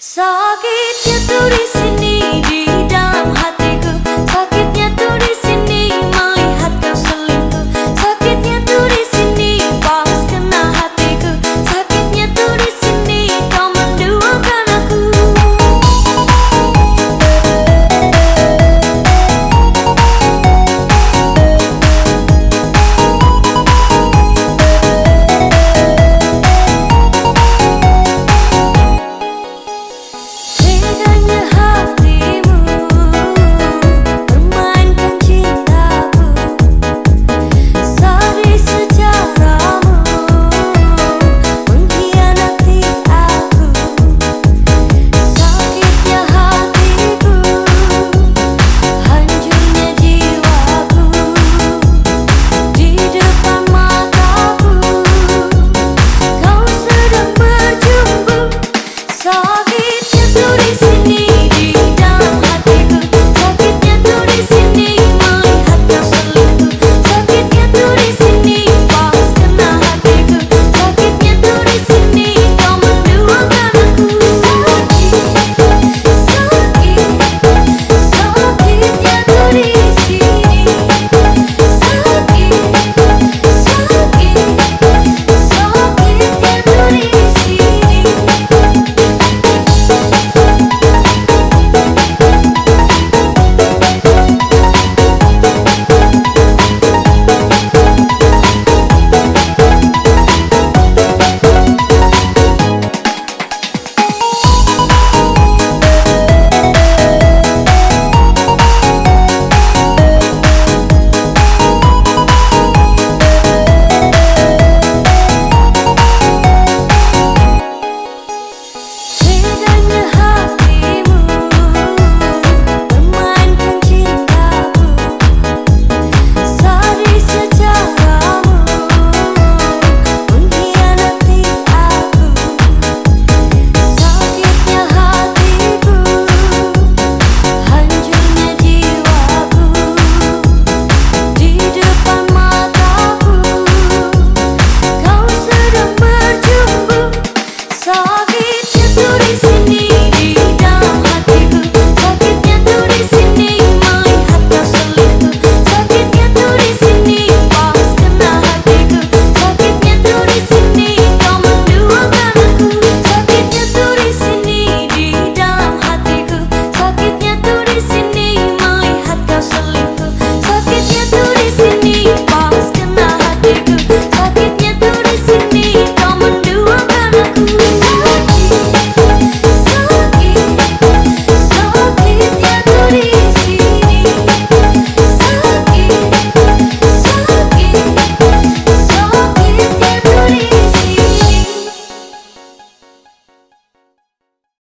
Sakitnya tuh di sini.